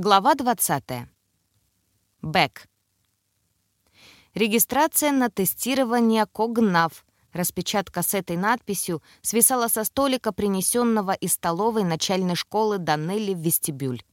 Глава 20. Бэк. Регистрация на тестирование Когнав. Распечатка с этой надписью свисала со столика, принесенного из столовой начальной школы Данелли в вестибюль.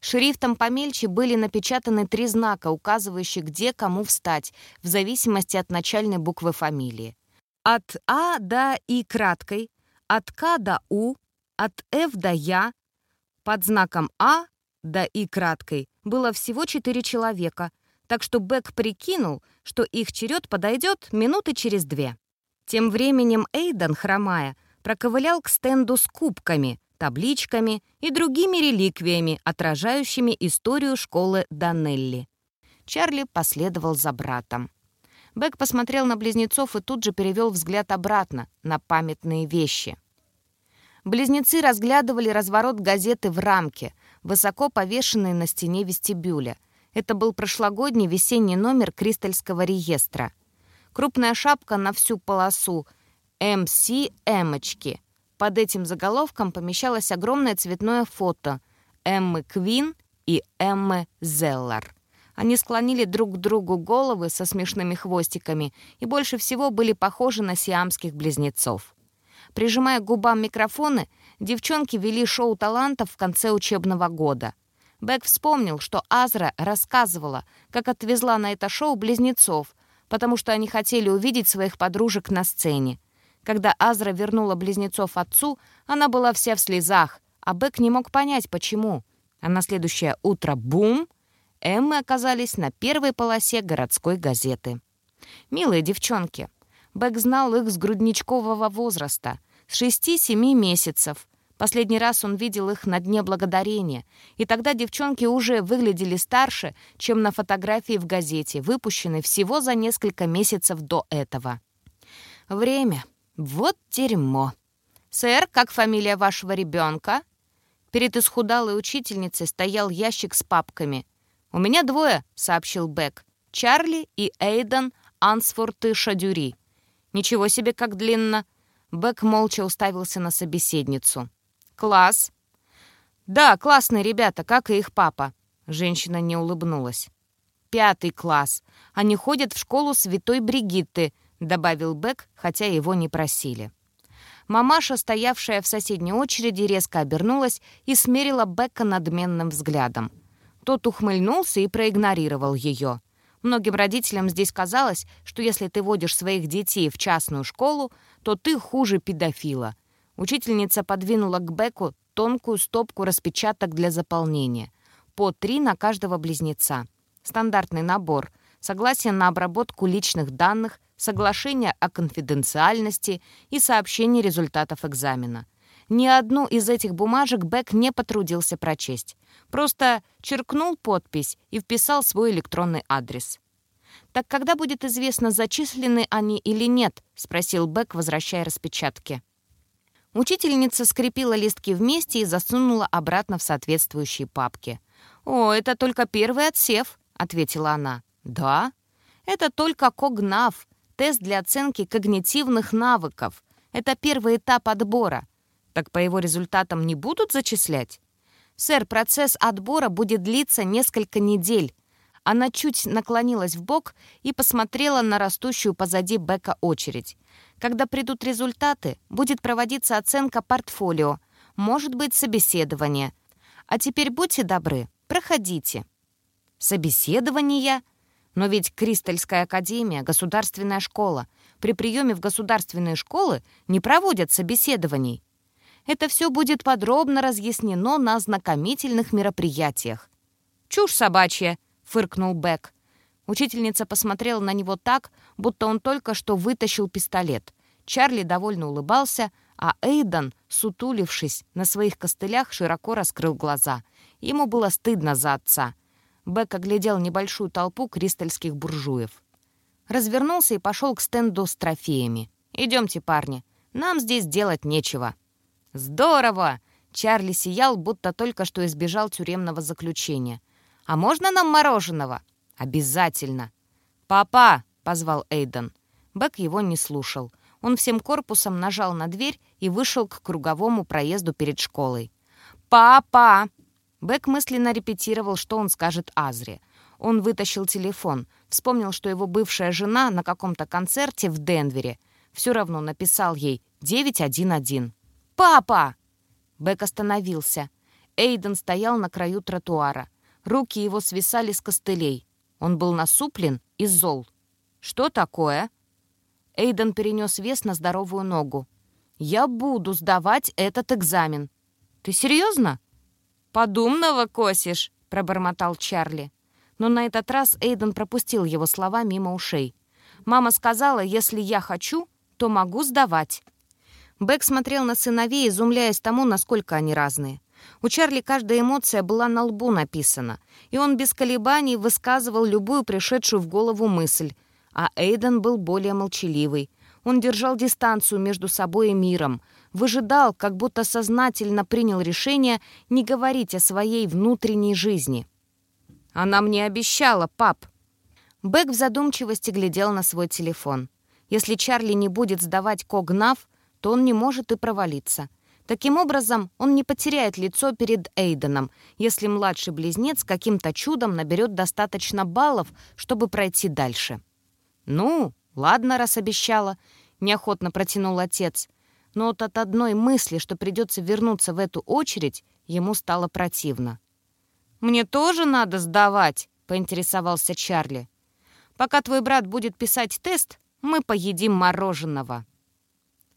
Шрифтом помельче были напечатаны три знака, указывающие, где кому встать, в зависимости от начальной буквы фамилии. От А до И краткой, от К до У, от Ф до Я, под знаком А да и краткой, было всего четыре человека, так что Бэк прикинул, что их черед подойдет минуты через две. Тем временем Эйден, хромая, проковылял к стенду с кубками, табличками и другими реликвиями, отражающими историю школы Данелли. Чарли последовал за братом. Бэк посмотрел на близнецов и тут же перевел взгляд обратно, на памятные вещи. Близнецы разглядывали разворот газеты в рамке, высоко повешенный на стене вестибюля. Это был прошлогодний весенний номер Кристальского реестра. Крупная шапка на всю полосу «МС Эмочки». Под этим заголовком помещалось огромное цветное фото Эммы Квин и Эммы Зеллар. Они склонили друг к другу головы со смешными хвостиками и больше всего были похожи на сиамских близнецов. Прижимая к губам микрофоны, девчонки вели шоу талантов в конце учебного года. Бек вспомнил, что Азра рассказывала, как отвезла на это шоу близнецов, потому что они хотели увидеть своих подружек на сцене. Когда Азра вернула близнецов отцу, она была вся в слезах, а Бек не мог понять, почему. А на следующее утро — бум! Эммы оказались на первой полосе городской газеты. Милые девчонки. Бек знал их с грудничкового возраста, с 6-7 месяцев. Последний раз он видел их на Дне Благодарения, и тогда девчонки уже выглядели старше, чем на фотографии в газете, выпущенной всего за несколько месяцев до этого. Время. Вот дерьмо. «Сэр, как фамилия вашего ребенка?» Перед исхудалой учительницей стоял ящик с папками. «У меня двое», — сообщил Бек. «Чарли и Эйден Ансфорты Шадюри». «Ничего себе, как длинно!» Бэк молча уставился на собеседницу. «Класс!» «Да, классные ребята, как и их папа». Женщина не улыбнулась. «Пятый класс. Они ходят в школу Святой Бригитты», добавил Бэк, хотя его не просили. Мамаша, стоявшая в соседней очереди, резко обернулась и смерила Бека надменным взглядом. Тот ухмыльнулся и проигнорировал ее. Многим родителям здесь казалось, что если ты водишь своих детей в частную школу, то ты хуже педофила. Учительница подвинула к Беку тонкую стопку распечаток для заполнения. По три на каждого близнеца. Стандартный набор. Согласие на обработку личных данных, соглашение о конфиденциальности и сообщение результатов экзамена. Ни одну из этих бумажек Бек не потрудился прочесть. Просто черкнул подпись и вписал свой электронный адрес. «Так когда будет известно, зачислены они или нет?» — спросил Бек, возвращая распечатки. Учительница скрепила листки вместе и засунула обратно в соответствующие папки. «О, это только первый отсев», — ответила она. «Да? Это только КОГНАВ, тест для оценки когнитивных навыков. Это первый этап отбора. Так по его результатам не будут зачислять? Сэр, процесс отбора будет длиться несколько недель. Она чуть наклонилась в бок и посмотрела на растущую позади Бека очередь. Когда придут результаты, будет проводиться оценка портфолио, может быть, собеседование. А теперь будьте добры, проходите. Собеседование? Но ведь Кристальская академия — государственная школа. При приеме в государственные школы не проводят собеседований. Это все будет подробно разъяснено на ознакомительных мероприятиях. «Чушь собачья!» — фыркнул Бек. Учительница посмотрела на него так, будто он только что вытащил пистолет. Чарли довольно улыбался, а Эйден, сутулившись на своих костылях, широко раскрыл глаза. Ему было стыдно за отца. Бек оглядел небольшую толпу кристальских буржуев. Развернулся и пошел к стенду с трофеями. «Идемте, парни, нам здесь делать нечего». «Здорово!» Чарли сиял, будто только что избежал тюремного заключения. «А можно нам мороженого?» «Обязательно!» «Папа!» — позвал Эйден. Бэк его не слушал. Он всем корпусом нажал на дверь и вышел к круговому проезду перед школой. «Папа!» Бэк мысленно репетировал, что он скажет Азре. Он вытащил телефон, вспомнил, что его бывшая жена на каком-то концерте в Денвере. Все равно написал ей 911. «Папа!» Бэк остановился. Эйден стоял на краю тротуара. Руки его свисали с костылей. Он был насуплен и зол. «Что такое?» Эйден перенес вес на здоровую ногу. «Я буду сдавать этот экзамен». «Ты серьезно?» «Подумного косишь», — пробормотал Чарли. Но на этот раз Эйден пропустил его слова мимо ушей. «Мама сказала, если я хочу, то могу сдавать». Бэк смотрел на сыновей, изумляясь тому, насколько они разные. У Чарли каждая эмоция была на лбу написана, и он без колебаний высказывал любую пришедшую в голову мысль. А Эйден был более молчаливый. Он держал дистанцию между собой и миром, выжидал, как будто сознательно принял решение не говорить о своей внутренней жизни. «Она мне обещала, пап!» Бэк в задумчивости глядел на свой телефон. Если Чарли не будет сдавать Когнав, то он не может и провалиться. Таким образом, он не потеряет лицо перед Эйденом, если младший близнец каким-то чудом наберет достаточно баллов, чтобы пройти дальше. «Ну, ладно, раз обещала», — неохотно протянул отец. Но вот от одной мысли, что придется вернуться в эту очередь, ему стало противно. «Мне тоже надо сдавать», — поинтересовался Чарли. «Пока твой брат будет писать тест, мы поедим мороженого».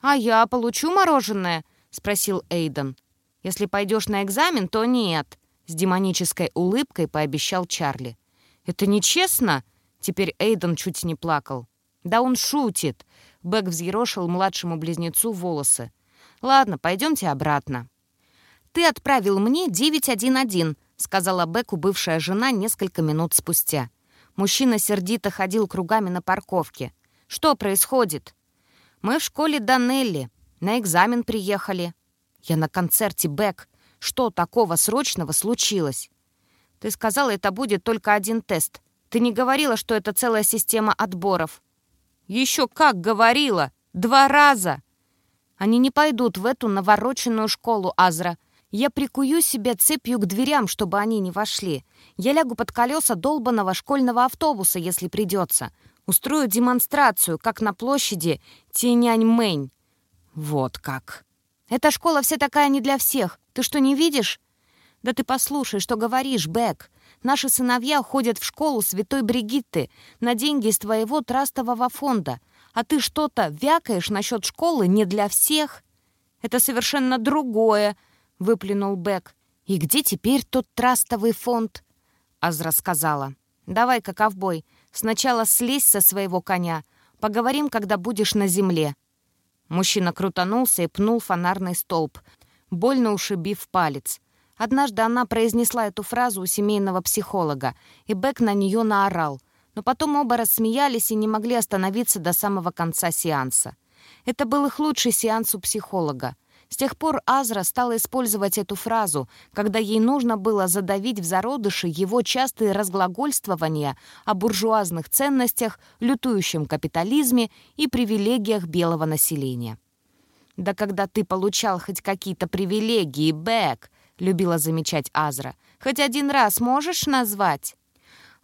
«А я получу мороженое?» — спросил Эйден. «Если пойдешь на экзамен, то нет», — с демонической улыбкой пообещал Чарли. «Это нечестно?» — теперь Эйден чуть не плакал. «Да он шутит!» — Бэк взъерошил младшему близнецу волосы. «Ладно, пойдемте обратно». «Ты отправил мне 911», — сказала Беку бывшая жена несколько минут спустя. Мужчина сердито ходил кругами на парковке. «Что происходит?» «Мы в школе Данелли. На экзамен приехали». «Я на концерте, Бек. Что такого срочного случилось?» «Ты сказала, это будет только один тест. Ты не говорила, что это целая система отборов?» «Еще как говорила! Два раза!» «Они не пойдут в эту навороченную школу, Азра. Я прикую себя цепью к дверям, чтобы они не вошли. Я лягу под колеса долбанного школьного автобуса, если придется. Устрою демонстрацию, как на площади Тиняньмэнь. Вот как. Эта школа вся такая не для всех. Ты что, не видишь? Да ты послушай, что говоришь, Бэк. Наши сыновья ходят в школу Святой Бригитты на деньги из твоего трастового фонда. А ты что-то вякаешь насчет школы не для всех? Это совершенно другое, выплюнул Бэк. И где теперь тот трастовый фонд? Азра сказала. Давай-ка, ковбой, Сначала слезь со своего коня. Поговорим, когда будешь на земле». Мужчина крутанулся и пнул фонарный столб, больно ушибив палец. Однажды она произнесла эту фразу у семейного психолога, и Бек на нее наорал. Но потом оба рассмеялись и не могли остановиться до самого конца сеанса. Это был их лучший сеанс у психолога. С тех пор Азра стала использовать эту фразу, когда ей нужно было задавить в зародыше его частые разглагольствования о буржуазных ценностях, лютующем капитализме и привилегиях белого населения. «Да когда ты получал хоть какие-то привилегии, Бэк», — любила замечать Азра, «хоть один раз можешь назвать?»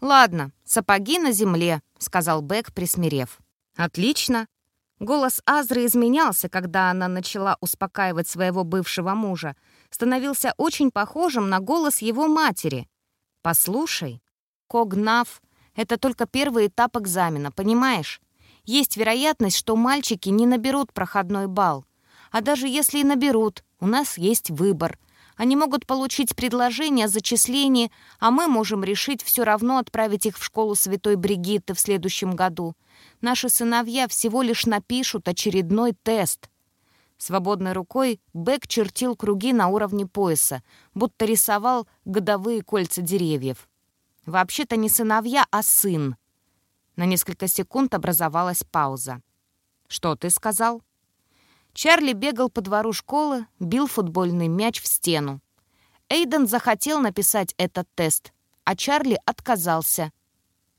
«Ладно, сапоги на земле», — сказал Бэк, присмирев. «Отлично. Голос Азры изменялся, когда она начала успокаивать своего бывшего мужа. Становился очень похожим на голос его матери. «Послушай, Когнав — это только первый этап экзамена, понимаешь? Есть вероятность, что мальчики не наберут проходной балл. А даже если и наберут, у нас есть выбор. Они могут получить предложение о зачислении, а мы можем решить все равно отправить их в школу Святой Бригитты в следующем году. Наши сыновья всего лишь напишут очередной тест. Свободной рукой Бэк чертил круги на уровне пояса, будто рисовал годовые кольца деревьев. Вообще-то не сыновья, а сын. На несколько секунд образовалась пауза. «Что ты сказал?» Чарли бегал по двору школы, бил футбольный мяч в стену. Эйден захотел написать этот тест, а Чарли отказался.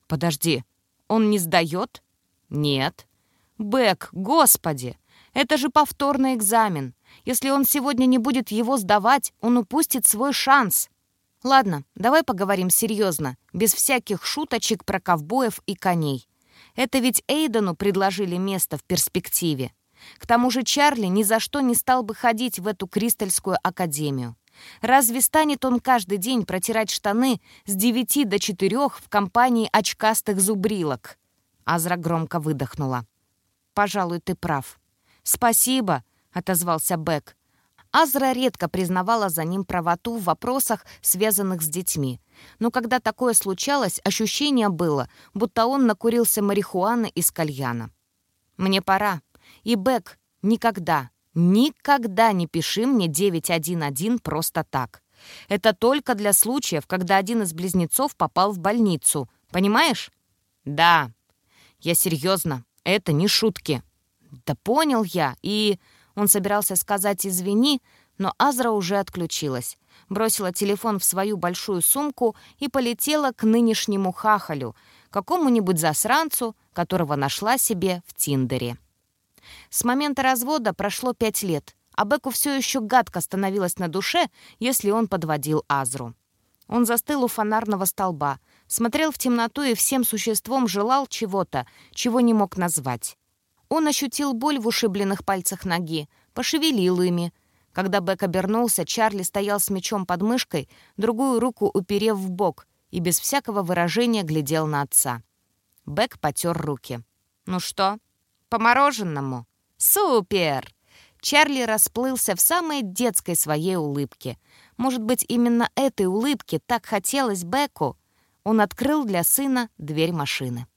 «Подожди, он не сдает?» «Нет». «Бэк, господи! Это же повторный экзамен. Если он сегодня не будет его сдавать, он упустит свой шанс». Ладно, давай поговорим серьезно, без всяких шуточек про ковбоев и коней. Это ведь Эйдену предложили место в перспективе. К тому же Чарли ни за что не стал бы ходить в эту Кристальскую академию. Разве станет он каждый день протирать штаны с девяти до четырех в компании очкастых зубрилок? Азра громко выдохнула. «Пожалуй, ты прав». «Спасибо», — отозвался Бек. Азра редко признавала за ним правоту в вопросах, связанных с детьми. Но когда такое случалось, ощущение было, будто он накурился марихуаны из кальяна. «Мне пора. И, Бек, никогда, никогда не пиши мне 911 просто так. Это только для случаев, когда один из близнецов попал в больницу. Понимаешь?» «Да. Я серьезно. Это не шутки». «Да понял я. И...» Он собирался сказать «извини», но Азра уже отключилась. Бросила телефон в свою большую сумку и полетела к нынешнему хахалю, какому-нибудь засранцу, которого нашла себе в Тиндере. С момента развода прошло пять лет, а Беку все еще гадко становилось на душе, если он подводил Азру. Он застыл у фонарного столба, смотрел в темноту и всем существом желал чего-то, чего не мог назвать. Он ощутил боль в ушибленных пальцах ноги, пошевелил ими. Когда Бек обернулся, Чарли стоял с мечом под мышкой, другую руку уперев в бок и без всякого выражения глядел на отца. Бек потер руки. «Ну что, по мороженому?» «Супер!» Чарли расплылся в самой детской своей улыбке. Может быть, именно этой улыбки так хотелось Беку? Он открыл для сына дверь машины.